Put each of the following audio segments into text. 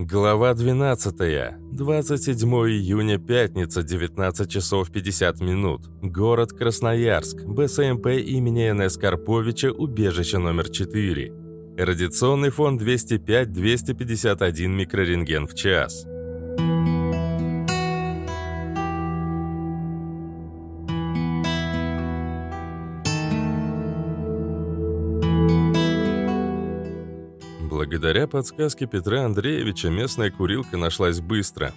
Глава 12. 27 июня, пятница, 19 часов 50 минут. Город Красноярск. БСМП имени НС Карповича, убежище номер 4. Радиационный фон 205-251 микрорентген в час. Благодаря подсказке Петра Андреевича местная курилка нашлась быстро.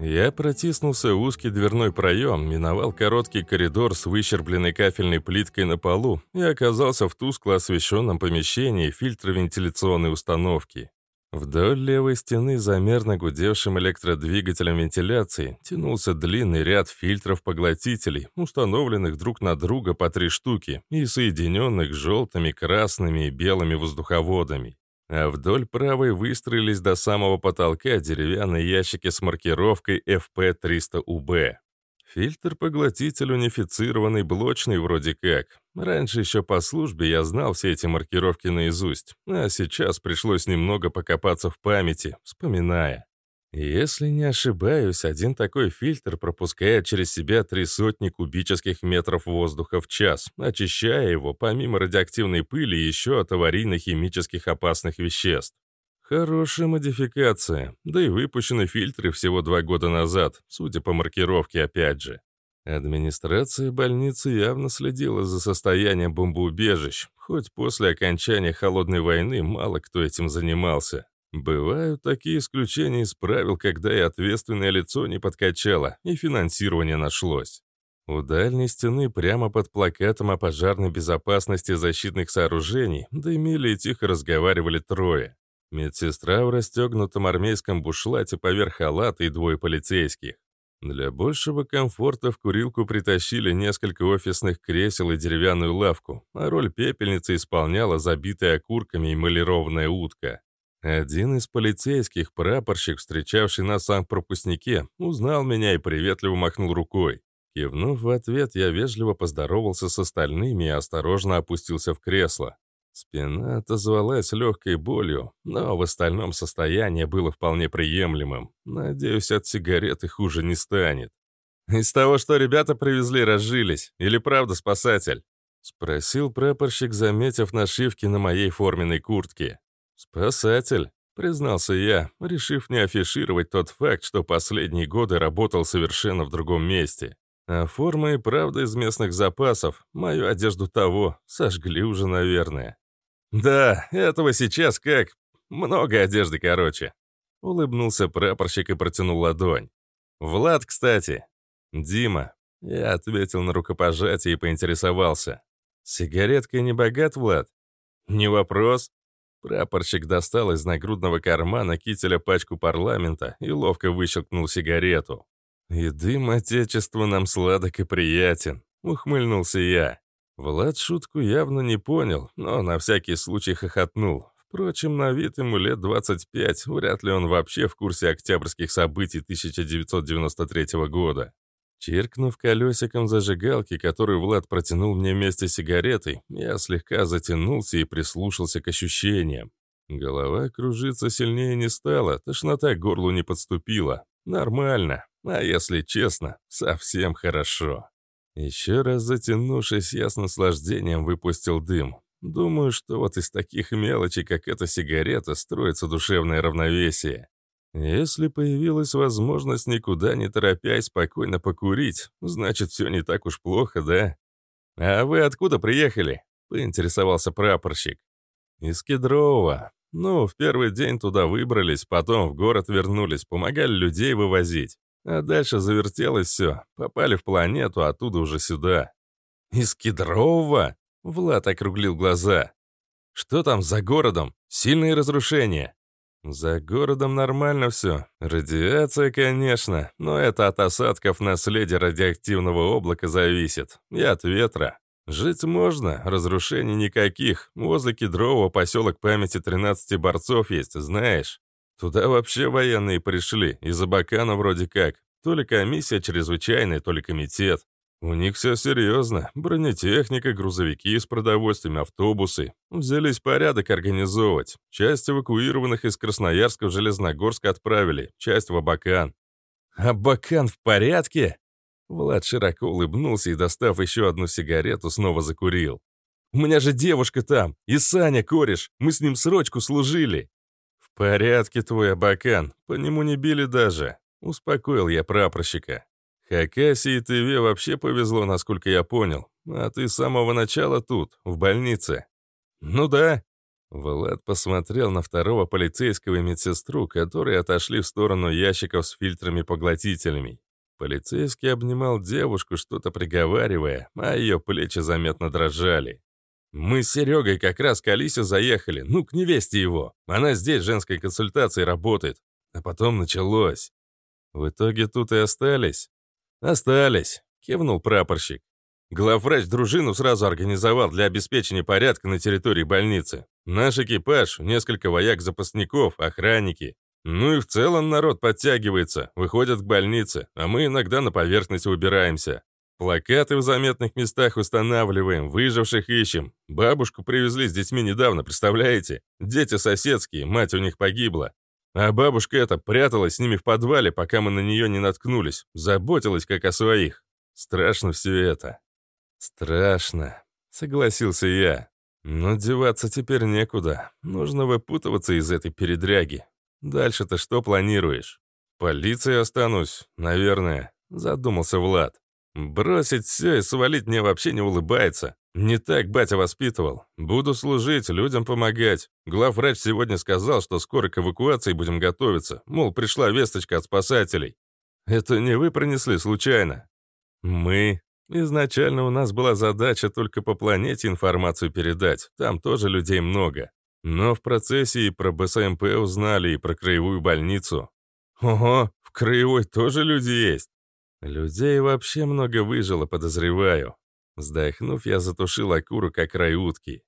Я протиснулся в узкий дверной проем, миновал короткий коридор с выщербленной кафельной плиткой на полу и оказался в тускло освещенном помещении фильтровентиляционной установки. Вдоль левой стены за мерно гудевшим электродвигателем вентиляции тянулся длинный ряд фильтров-поглотителей, установленных друг на друга по три штуки и соединенных желтыми, красными и белыми воздуховодами а вдоль правой выстроились до самого потолка деревянные ящики с маркировкой FP300UB. Фильтр-поглотитель унифицированный, блочный вроде как. Раньше еще по службе я знал все эти маркировки наизусть, а сейчас пришлось немного покопаться в памяти, вспоминая. Если не ошибаюсь, один такой фильтр пропускает через себя три сотни кубических метров воздуха в час, очищая его, помимо радиоактивной пыли, еще от аварийно-химических опасных веществ. Хорошая модификация, да и выпущены фильтры всего два года назад, судя по маркировке опять же. Администрация больницы явно следила за состоянием бомбоубежищ, хоть после окончания Холодной войны мало кто этим занимался. Бывают такие исключения из правил, когда и ответственное лицо не подкачало, и финансирование нашлось. У дальней стены, прямо под плакатом о пожарной безопасности защитных сооружений, дымили и тихо разговаривали трое. Медсестра в расстегнутом армейском бушлате поверх халата и двое полицейских. Для большего комфорта в курилку притащили несколько офисных кресел и деревянную лавку, а роль пепельницы исполняла забитая окурками эмалированная утка. Один из полицейских, прапорщик, встречавший нас сам в пропускнике, узнал меня и приветливо махнул рукой. Кивнув в ответ, я вежливо поздоровался с остальными и осторожно опустился в кресло. Спина отозвалась легкой болью, но в остальном состояние было вполне приемлемым. Надеюсь, от сигареты хуже не станет. «Из того, что ребята привезли, разжились. Или правда спасатель?» — спросил прапорщик, заметив нашивки на моей форменной куртке. «Спасатель», — признался я, решив не афишировать тот факт, что последние годы работал совершенно в другом месте. А форма и правда из местных запасов, мою одежду того, сожгли уже, наверное. «Да, этого сейчас как? Много одежды, короче». Улыбнулся прапорщик и протянул ладонь. «Влад, кстати». «Дима». Я ответил на рукопожатие и поинтересовался. «Сигареткой не богат, Влад?» «Не вопрос», Прапорщик достал из нагрудного кармана кителя пачку парламента и ловко выщелкнул сигарету. «И дым отечества нам сладок и приятен», — ухмыльнулся я. Влад шутку явно не понял, но на всякий случай хохотнул. Впрочем, на вид ему лет 25, вряд ли он вообще в курсе октябрьских событий 1993 года. Чиркнув колесиком зажигалки, которую Влад протянул мне вместе с сигаретой, я слегка затянулся и прислушался к ощущениям. Голова кружиться сильнее не стала, тошнота к горлу не подступила. Нормально, а если честно, совсем хорошо. Еще раз затянувшись, я с наслаждением выпустил дым. Думаю, что вот из таких мелочей, как эта сигарета, строится душевное равновесие. Если появилась возможность никуда не торопясь спокойно покурить, значит, все не так уж плохо, да? «А вы откуда приехали?» — поинтересовался прапорщик. «Из Кедрового. Ну, в первый день туда выбрались, потом в город вернулись, помогали людей вывозить. А дальше завертелось все. Попали в планету, оттуда уже сюда». «Из Кедрового?» — Влад округлил глаза. «Что там за городом? Сильные разрушения?» За городом нормально все. Радиация, конечно, но это от осадков наследия радиоактивного облака зависит. И от ветра. Жить можно, разрушений никаких. Возле Кедрового поселок памяти 13 борцов есть, знаешь. Туда вообще военные пришли, из Абакана вроде как. То ли комиссия чрезвычайная, то ли комитет. У них все серьезно. Бронетехника, грузовики с продовольствием, автобусы. Взялись порядок организовывать. Часть эвакуированных из Красноярска в Железногорск отправили, часть в Абакан. «Абакан в порядке?» Влад широко улыбнулся и, достав еще одну сигарету, снова закурил. «У меня же девушка там, и Саня, кореш, мы с ним срочку служили». «В порядке твой Абакан, по нему не били даже», — успокоил я прапорщика. «Хакаси и Тыве вообще повезло, насколько я понял. А ты с самого начала тут, в больнице». «Ну да». Влад посмотрел на второго полицейского и медсестру, которые отошли в сторону ящиков с фильтрами-поглотителями. Полицейский обнимал девушку, что-то приговаривая, а ее плечи заметно дрожали. «Мы с Серегой как раз к Алисе заехали, ну, к невесте его. Она здесь женской консультацией работает. А потом началось. В итоге тут и остались?» «Остались», — кивнул прапорщик. Главврач дружину сразу организовал для обеспечения порядка на территории больницы. Наш экипаж, несколько вояк-запасников, охранники. Ну и в целом народ подтягивается, выходят к больнице, а мы иногда на поверхность выбираемся. Плакаты в заметных местах устанавливаем, выживших ищем. Бабушку привезли с детьми недавно, представляете? Дети соседские, мать у них погибла. А бабушка эта пряталась с ними в подвале, пока мы на нее не наткнулись. Заботилась как о своих. Страшно все это. Страшно, согласился я. Но деваться теперь некуда. Нужно выпутываться из этой передряги. Дальше-то что планируешь? Полиции останусь, наверное, задумался Влад. Бросить все и свалить мне вообще не улыбается. Не так батя воспитывал. Буду служить, людям помогать. Главврач сегодня сказал, что скоро к эвакуации будем готовиться. Мол, пришла весточка от спасателей. Это не вы принесли случайно? Мы. Изначально у нас была задача только по планете информацию передать. Там тоже людей много. Но в процессе и про БСМП узнали, и про краевую больницу. Ого, в краевой тоже люди есть. Людей вообще много выжило, подозреваю. Вздохнув, я затушил окурок о край утки.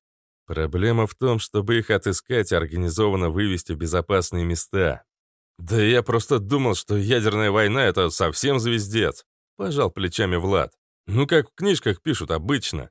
Проблема в том, чтобы их отыскать и организованно вывести в безопасные места. Да я просто думал, что ядерная война — это совсем звездец. Пожал плечами Влад. Ну, как в книжках пишут обычно.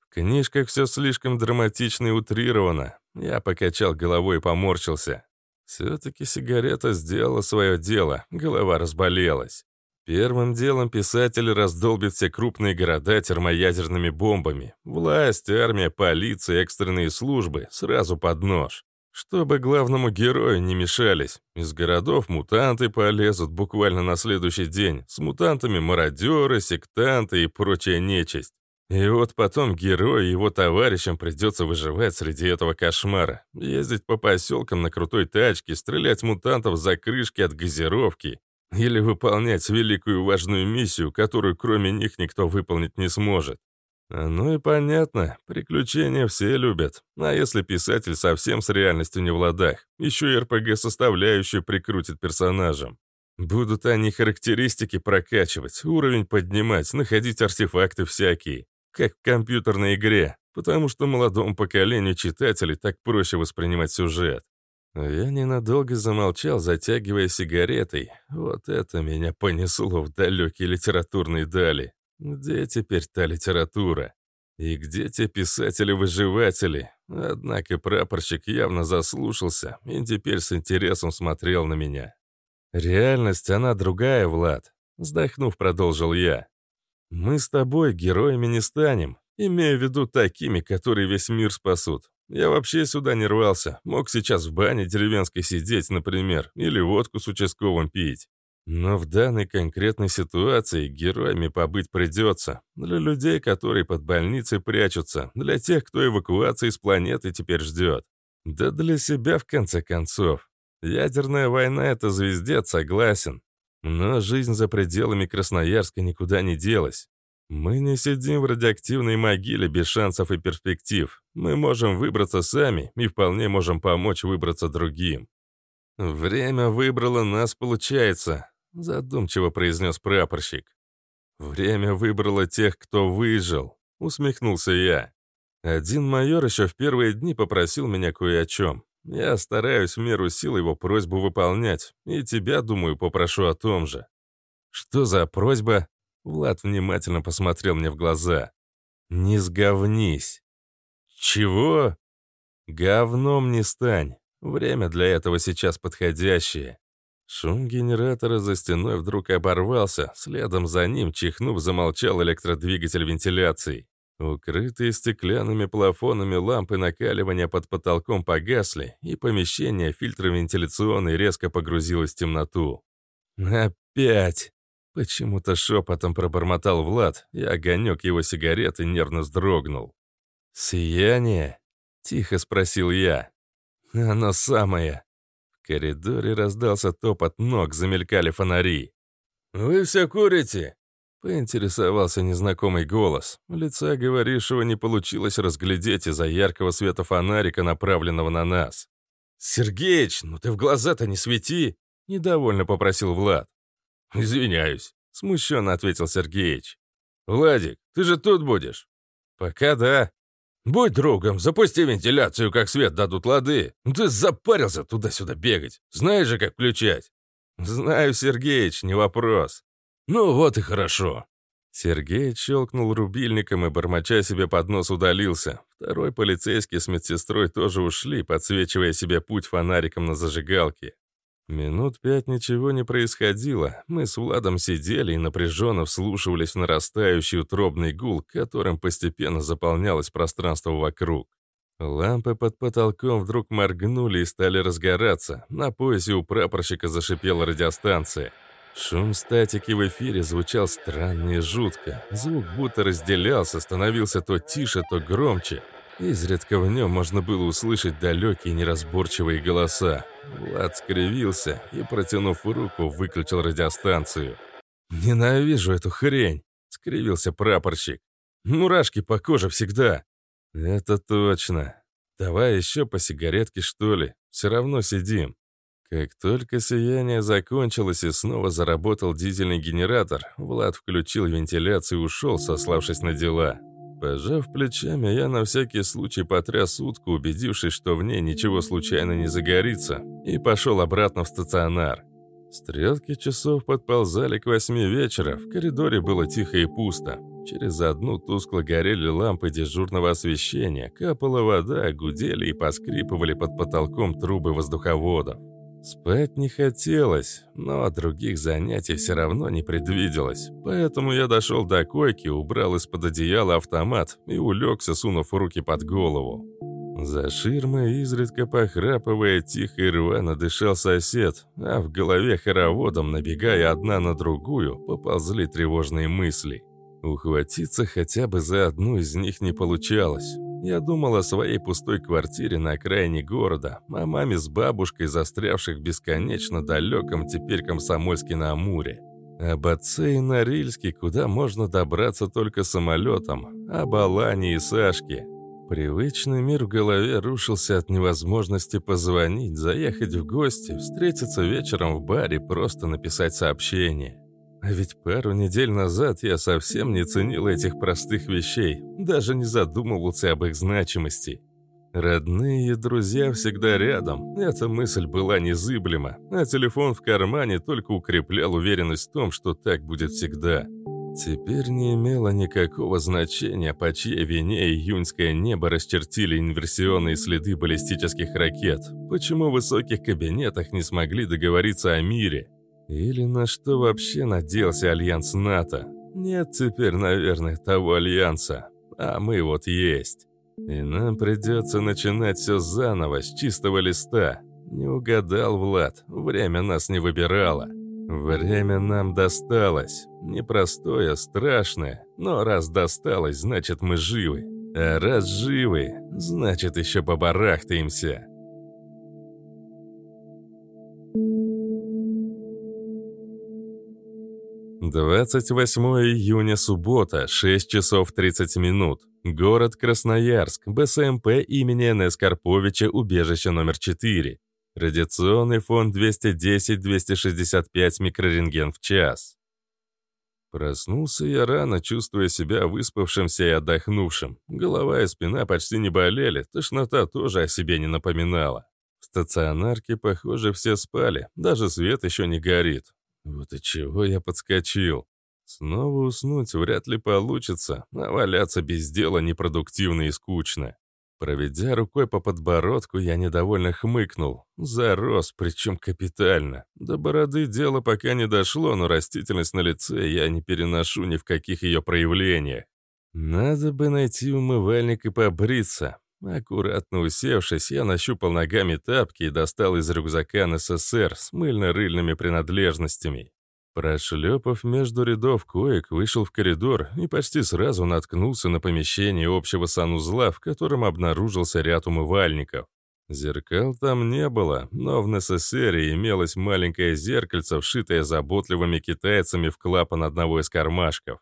В книжках все слишком драматично и утрировано. Я покачал головой и поморщился. Все-таки сигарета сделала свое дело, голова разболелась. Первым делом писатель раздолбит все крупные города термоядерными бомбами. Власть, армия, полиция, экстренные службы сразу под нож. Чтобы главному герою не мешались. Из городов мутанты полезут буквально на следующий день. С мутантами мародеры, сектанты и прочая нечисть. И вот потом герою и его товарищам придется выживать среди этого кошмара. Ездить по поселкам на крутой тачке, стрелять мутантов за крышки от газировки или выполнять великую важную миссию, которую кроме них никто выполнить не сможет. Ну и понятно, приключения все любят. А если писатель совсем с реальностью не в ладах, еще и РПГ-составляющую прикрутит персонажам. Будут они характеристики прокачивать, уровень поднимать, находить артефакты всякие, как в компьютерной игре, потому что молодому поколению читателей так проще воспринимать сюжет. Я ненадолго замолчал, затягивая сигаретой. Вот это меня понесло в далекие литературные дали. Где теперь та литература? И где те писатели-выживатели? Однако прапорщик явно заслушался и теперь с интересом смотрел на меня. «Реальность, она другая, Влад», — вздохнув, продолжил я. «Мы с тобой героями не станем, имея в виду такими, которые весь мир спасут. Я вообще сюда не рвался. Мог сейчас в бане деревенской сидеть, например, или водку с участковым пить. Но в данной конкретной ситуации героями побыть придется. Для людей, которые под больницей прячутся, для тех, кто эвакуации с планеты теперь ждет. Да для себя, в конце концов. Ядерная война — это звездец, согласен. Но жизнь за пределами Красноярска никуда не делась. Мы не сидим в радиоактивной могиле без шансов и перспектив. Мы можем выбраться сами и вполне можем помочь выбраться другим. Время выбрало нас, получается, задумчиво произнес прапорщик. Время выбрало тех, кто выжил, усмехнулся я. Один майор еще в первые дни попросил меня кое о чем. Я стараюсь в меру сил его просьбу выполнять, и тебя, думаю, попрошу о том же. Что за просьба? Влад внимательно посмотрел мне в глаза. «Не сговнись». «Чего?» «Говном не стань. Время для этого сейчас подходящее». Шум генератора за стеной вдруг оборвался, следом за ним, чихнув, замолчал электродвигатель вентиляции. Укрытые стеклянными плафонами лампы накаливания под потолком погасли, и помещение фильтра вентиляционной резко погрузилось в темноту. «Опять!» — почему-то шепотом пробормотал Влад, и огонек его сигареты нервно вздрогнул. «Сияние?» — тихо спросил я. «Оно самое!» В коридоре раздался топот ног, замелькали фонари. «Вы все курите?» Поинтересовался незнакомый голос. Лица говорившего не получилось разглядеть из-за яркого света фонарика, направленного на нас. «Сергеич, ну ты в глаза-то не свети!» Недовольно попросил Влад. «Извиняюсь», — смущенно ответил Сергеич. «Владик, ты же тут будешь?» «Пока да». «Будь другом, запусти вентиляцию, как свет дадут лады. Ты запарился туда-сюда бегать. Знаешь же, как включать?» «Знаю, Сергеич, не вопрос». «Ну вот и хорошо». Сергей щелкнул рубильником и, бормоча себе под нос, удалился. Второй полицейский с медсестрой тоже ушли, подсвечивая себе путь фонариком на зажигалке. Минут пять ничего не происходило. Мы с Владом сидели и напряженно вслушивались в нарастающий утробный гул, которым постепенно заполнялось пространство вокруг. Лампы под потолком вдруг моргнули и стали разгораться. На поясе у прапорщика зашипела радиостанция. Шум статики в эфире звучал странно и жутко. Звук будто разделялся, становился то тише, то громче. Изредка в нем можно было услышать далекие неразборчивые голоса. Влад скривился и, протянув руку, выключил радиостанцию. «Ненавижу эту хрень!» — скривился прапорщик. «Мурашки по коже всегда!» «Это точно. Давай еще по сигаретке, что ли. Все равно сидим». Как только сияние закончилось и снова заработал дизельный генератор, Влад включил вентиляцию и ушел, сославшись на дела. Пожав плечами, я на всякий случай потряс утку, убедившись, что в ней ничего случайно не загорится, и пошел обратно в стационар. Стрелки часов подползали к восьми вечера, в коридоре было тихо и пусто. Через одну тускло горели лампы дежурного освещения, капала вода, гудели и поскрипывали под потолком трубы воздуховодов. Спать не хотелось, но других занятий все равно не предвиделось. Поэтому я дошел до койки, убрал из-под одеяла автомат и улегся, сунув руки под голову. За ширмой, изредка похрапывая, тихо и рвано дышал сосед, а в голове хороводом, набегая одна на другую, поползли тревожные мысли. Ухватиться хотя бы за одну из них не получалось. Я думал о своей пустой квартире на окраине города, о маме с бабушкой, застрявших в бесконечно далеком теперь Комсомольске на Амуре. Об отце и Норильске, куда можно добраться только самолетом, об Алане и Сашке. Привычный мир в голове рушился от невозможности позвонить, заехать в гости, встретиться вечером в баре, просто написать сообщение. А ведь пару недель назад я совсем не ценил этих простых вещей, даже не задумывался об их значимости. Родные и друзья всегда рядом, эта мысль была незыблема, а телефон в кармане только укреплял уверенность в том, что так будет всегда. Теперь не имело никакого значения, по чьей вине июньское небо расчертили инверсионные следы баллистических ракет, почему в высоких кабинетах не смогли договориться о мире – или на что вообще надеялся Альянс НАТО? Нет теперь, наверное, того Альянса. А мы вот есть. И нам придется начинать все заново, с чистого листа. Не угадал Влад, время нас не выбирало. Время нам досталось. Непростое, страшное. Но раз досталось, значит мы живы. А раз живы, значит еще побарахтаемся. 28 июня, суббота, 6 часов 30 минут. Город Красноярск, БСМП имени Н.С. Карповича, убежище номер 4. Радиационный фон 210-265 микрорентген в час. Проснулся я рано, чувствуя себя выспавшимся и отдохнувшим. Голова и спина почти не болели, тошнота тоже о себе не напоминала. В стационарке, похоже, все спали, даже свет еще не горит. Вот и чего я подскочил. Снова уснуть вряд ли получится, а валяться без дела непродуктивно и скучно. Проведя рукой по подбородку, я недовольно хмыкнул. Зарос, причем капитально. До бороды дело пока не дошло, но растительность на лице я не переношу ни в каких ее проявлениях. Надо бы найти умывальник и побриться. Аккуратно усевшись, я нащупал ногами тапки и достал из рюкзака НССР с мыльно-рыльными принадлежностями. Прошлепав между рядов коек, вышел в коридор и почти сразу наткнулся на помещение общего санузла, в котором обнаружился ряд умывальников. Зеркал там не было, но в НССР имелось маленькое зеркальце, вшитое заботливыми китайцами в клапан одного из кармашков.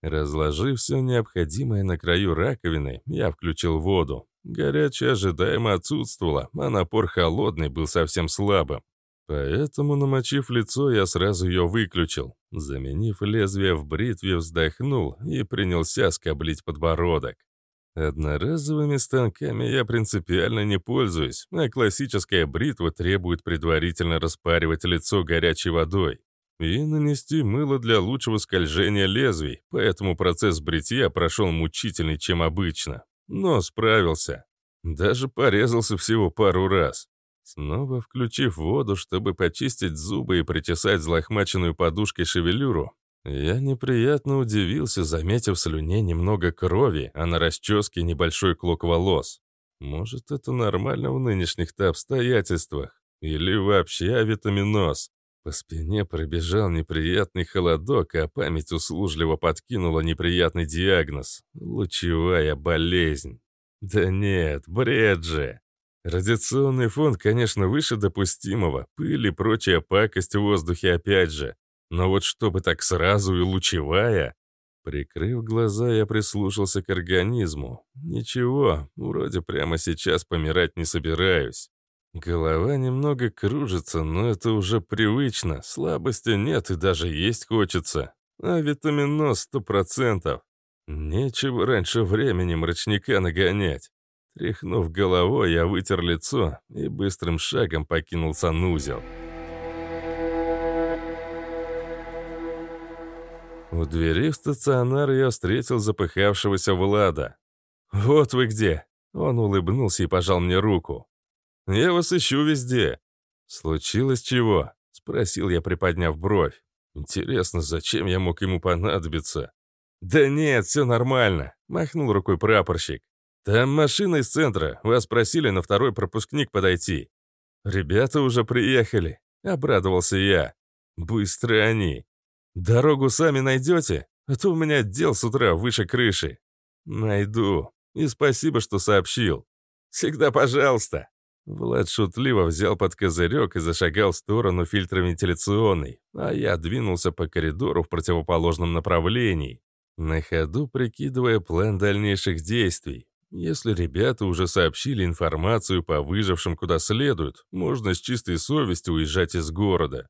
Разложив все необходимое на краю раковины, я включил воду. Горячая ожидаемо отсутствовала, а напор холодный был совсем слабым. Поэтому, намочив лицо, я сразу ее выключил. Заменив лезвие в бритве, вздохнул и принялся скоблить подбородок. Одноразовыми станками я принципиально не пользуюсь, а классическая бритва требует предварительно распаривать лицо горячей водой и нанести мыло для лучшего скольжения лезвий, поэтому процесс бритья прошел мучительней, чем обычно. Но справился. Даже порезался всего пару раз. Снова включив воду, чтобы почистить зубы и причесать злохмаченную подушкой шевелюру, я неприятно удивился, заметив в слюне немного крови, а на расческе небольшой клок волос. Может, это нормально в нынешних-то обстоятельствах? Или вообще авитаминоз? По спине пробежал неприятный холодок, а память услужливо подкинула неприятный диагноз — лучевая болезнь. Да нет, бред же. Радиационный фон, конечно, выше допустимого, пыль и прочая пакость в воздухе опять же. Но вот чтобы так сразу и лучевая... Прикрыв глаза, я прислушался к организму. Ничего, вроде прямо сейчас помирать не собираюсь. Голова немного кружится, но это уже привычно. Слабости нет и даже есть хочется. А витаминоз сто процентов. Нечего раньше времени мрачника нагонять. Тряхнув головой, я вытер лицо и быстрым шагом покинул санузел. У двери в стационар я встретил запыхавшегося Влада. «Вот вы где!» Он улыбнулся и пожал мне руку. «Я вас ищу везде». «Случилось чего?» — спросил я, приподняв бровь. «Интересно, зачем я мог ему понадобиться?» «Да нет, все нормально», — махнул рукой прапорщик. «Там машина из центра. Вас просили на второй пропускник подойти». «Ребята уже приехали», — обрадовался я. «Быстро они. Дорогу сами найдете? А то у меня дел с утра выше крыши». «Найду. И спасибо, что сообщил». «Всегда пожалуйста». Влад шутливо взял под козырек и зашагал в сторону фильтра вентиляционной, а я двинулся по коридору в противоположном направлении, на ходу прикидывая план дальнейших действий. Если ребята уже сообщили информацию по выжившим куда следует, можно с чистой совестью уезжать из города.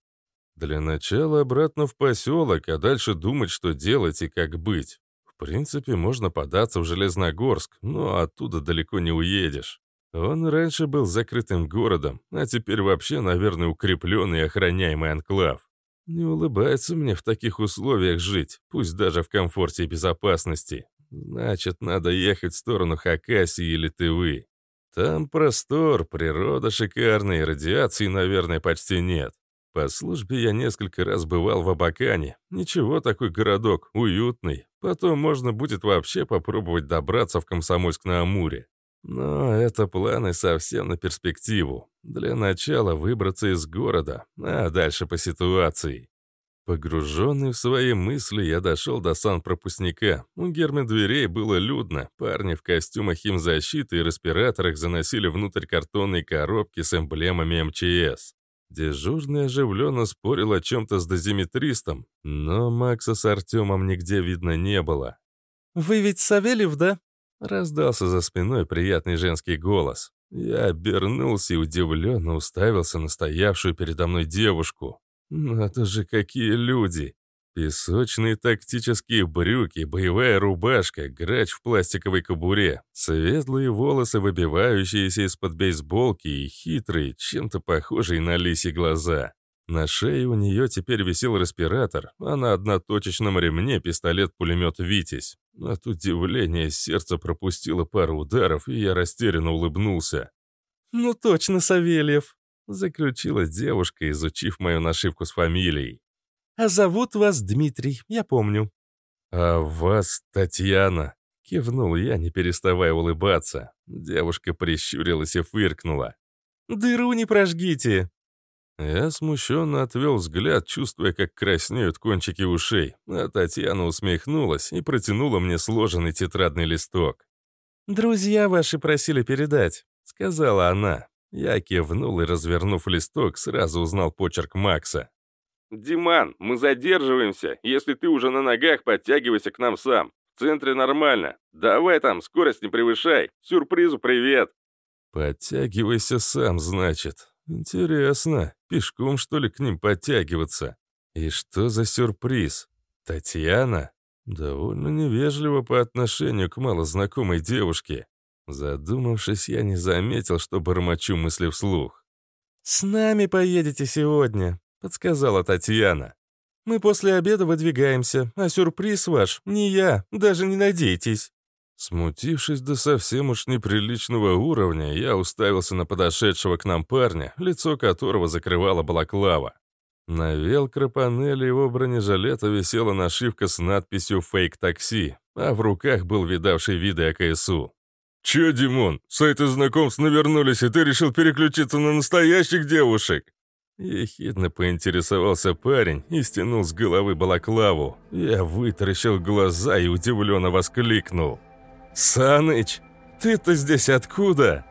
Для начала обратно в поселок, а дальше думать, что делать и как быть. В принципе, можно податься в Железногорск, но оттуда далеко не уедешь. Он раньше был закрытым городом, а теперь вообще, наверное, укрепленный и охраняемый анклав. Не улыбается мне в таких условиях жить, пусть даже в комфорте и безопасности. Значит, надо ехать в сторону Хакасии или Тывы. Там простор, природа шикарная, радиации, наверное, почти нет. По службе я несколько раз бывал в Абакане. Ничего, такой городок, уютный. Потом можно будет вообще попробовать добраться в Комсомольск-на-Амуре. Но это планы совсем на перспективу. Для начала выбраться из города, а дальше по ситуации. Погруженный в свои мысли, я дошел до санпропускника. У гермы дверей было людно. Парни в костюмах химзащиты и респираторах заносили внутрь картонные коробки с эмблемами МЧС. Дежурный оживленно спорил о чем-то с дозиметристом, но Макса с Артемом нигде видно не было. «Вы ведь Савельев, да?» Раздался за спиной приятный женский голос. Я обернулся и удивленно уставился на стоявшую передо мной девушку. Надо же, какие люди! Песочные тактические брюки, боевая рубашка, грач в пластиковой кобуре, светлые волосы, выбивающиеся из-под бейсболки и хитрые, чем-то похожие на лиси глаза. На шее у нее теперь висел респиратор, а на одноточечном ремне пистолет-пулемет «Витязь». От удивления сердце пропустило пару ударов, и я растерянно улыбнулся. «Ну точно, Савельев», — заключила девушка, изучив мою нашивку с фамилией. «А зовут вас Дмитрий, я помню». «А вас Татьяна», — кивнул я, не переставая улыбаться. Девушка прищурилась и фыркнула. «Дыру не прожгите!» Я смущенно отвел взгляд, чувствуя, как краснеют кончики ушей, а Татьяна усмехнулась и протянула мне сложенный тетрадный листок. «Друзья ваши просили передать», — сказала она. Я кивнул и, развернув листок, сразу узнал почерк Макса. «Диман, мы задерживаемся. Если ты уже на ногах, подтягивайся к нам сам. В центре нормально. Давай там, скорость не превышай. Сюрпризу привет». «Подтягивайся сам, значит. Интересно, пешком, что ли, к ним подтягиваться? И что за сюрприз? Татьяна? Довольно невежливо по отношению к малознакомой девушке. Задумавшись, я не заметил, что бормочу мысли вслух. «С нами поедете сегодня», — подсказала Татьяна. «Мы после обеда выдвигаемся, а сюрприз ваш не я, даже не надейтесь». Смутившись до совсем уж неприличного уровня, я уставился на подошедшего к нам парня, лицо которого закрывала балаклава. На велкро-панели его бронежилета висела нашивка с надписью «Фейк-такси», а в руках был видавший виды АКСУ. «Чё, Димон, сайты знакомств навернулись, и ты решил переключиться на настоящих девушек?» Ехидно поинтересовался парень и стянул с головы балаклаву. Я вытаращил глаза и удивленно воскликнул. «Саныч, ты-то здесь откуда?»